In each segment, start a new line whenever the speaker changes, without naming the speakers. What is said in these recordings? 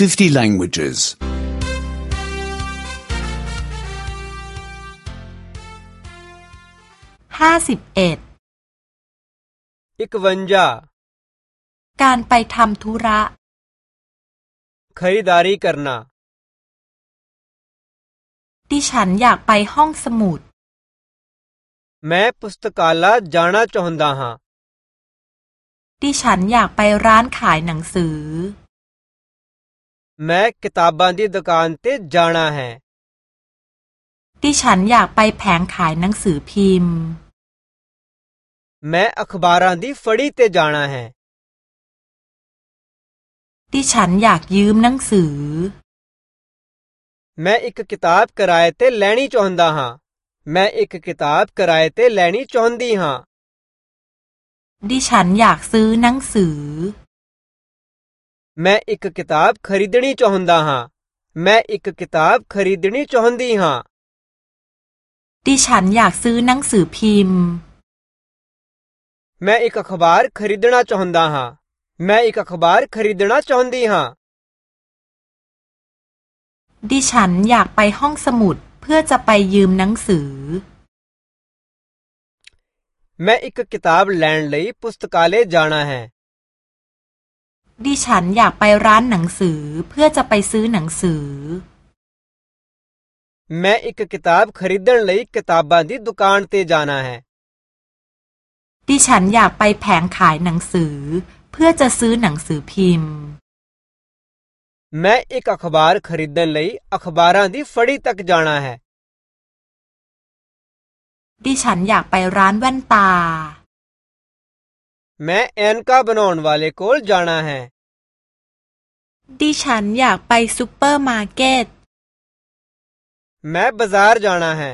50 languages.
51 k v a n j a
การไปทำธุระ
k h a r i d a r i karna.
ดิฉันอยากไปห้องสมุด
मैं पुस्तकालय जाना चाहता हां ด
ิฉันอยากไปร้านขายหนังสือ
मैं किताबां की दुकान ते जाना है
ดิฉันอยากไปแผงขายหนังสือพิมพ์
मैं अखबारां मैं एक किताब किराए ते लेनी चाहंदा हां मैं एक किताब किराए ते लेनी चाहंदी हां ਮੈਂ ਇੱਕ ਕਿਤਾਬ ਖਰੀਦਣੀ ਚਾਹੁੰਦਾ ਹਾਂ ਮੈਂ ਇੱਕ ਕਿਤਾਬ ਖਰੀਦਣੀ ਚਾਹੁੰਦੀ ਹਾਂ
ดิฉัน อยาก ซื้อหนังสือพิมพ์
ਮੈਂ ਇੱਕ ਅਖਬਾਰ ਖਰੀਦਣਾ ਚਾਹੁੰਦਾ ਹਾਂ ਮੈਂ ਇੱਕ ਅਖਬਾਰ ਖਰੀਦਣਾ ਚਾਹੁੰਦੀ ਹਾਂ
ดิฉัน อยาก ไป ห้อง สมุดเพื่อ จะ ไป ยืมหนังสือ
ਮੈਂ ਇੱਕ ਕਿਤਾਬ ਲੈਣ ਲਈ ਪੁਸਤਕਾਲੇ ਜਾਣਾ ਹੈ
ดิฉันอยากไปร้านหนังสือ เพื่อจะไปซื้อหนังสือ
ีกंิตาบขริด र ी द นลย ਈ คਿาบบਾਂ ਦ ด ਦੁਕਾਨ ਤੇ ਜ ਾ ਣ า ਹੈ
ดิฉันอยากไปแผงขายหนังสือ เพื่อจะซื้อหนังสือพิมพ์
แกैं एक าร ब ร र ख र ी द นे ਲਈ ਅ ਖ ਬ บารਂดีฟ ੜ ีตัก จานਾาฮ
ดิฉันอยากไปร้านแว่นตา
मैं एनका बनाउन वाले को जाना है ดิฉันอยากไปซูเปอร์มาร์เก็ต मैं बाजार जाना है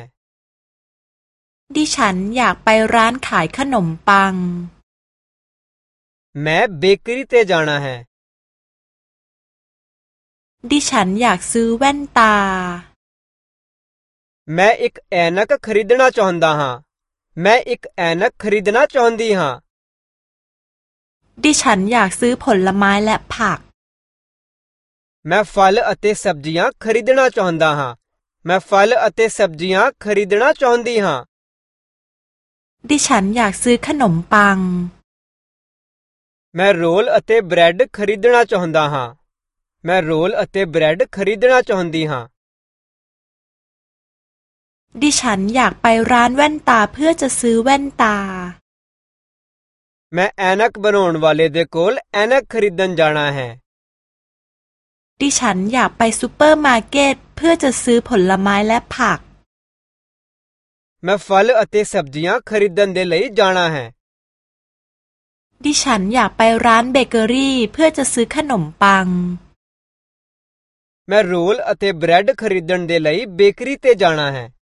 ดิฉันอยากไปร้านขายขนมปัง
मैं बेकरी ते जाना है
ดิฉันอยากซื้อแว่นตา
मैं एक ऐनक खरीदना चाहता हाँ मैं एक ऐनक खरीदना चाहती हाँ
ดิฉันอยากซื้อผลไม้และผัก
แม่ฟาลอัติสับจียาขริดนาจอนดาฮะแม่ฟาลอัติสับจียาขริดนาจอนดีฮะ
ดิฉันอยากซื้อขนมปัง
แม่โรลอัติบรดขริดนาจอนดาฮะแม่โรลอัติบรดขริดนาจอนดีฮะด
ิฉันอยากไปร้านแว่นตาเพื่อจะซื้อแว่นตา
ਮੈਂ ਐਨਕ ਬਣਾਉਣ ਵਾਲੇ ਦੇ ਕੋਲ ਐਨਕ ਖਰੀਦਣ ਜਾਣਾ ਹੈ
ดิฉันอยากไปซูเปอร์มาร์เก็ตเพื่อจะซื้อผลไม้และผัก
ਮੈਂ ਫਲ ਅਤੇ ਸਬਜ਼ੀਆਂ ਖਰੀਦਣ ਦੇ ਲਈ ਜਾਣਾ ਹੈ
ดิฉันอยากไปร้านเบเกอรี่เพื่อจะซื้อขนมปัง
แ ਮੈਂ ਰੋਲ ਅਤੇ ਬ੍ਰੈਡ ਖਰੀਦਣ ਦੇ ਲਈ ਬੇਕਰੀ ਤੇ ਜਾਣਾ ਹੈ